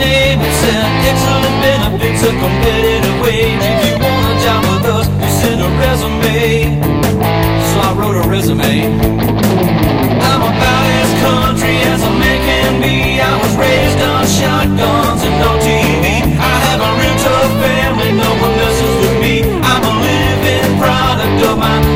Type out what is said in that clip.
name. It's send excellent benefits, a competitive wage. If you want a job with us, you send a resume. So I wrote a resume. I'm about as country as a man can be. I was raised on shotguns and no TV. I have a real tough family, no one messes with me. I'm a living product of my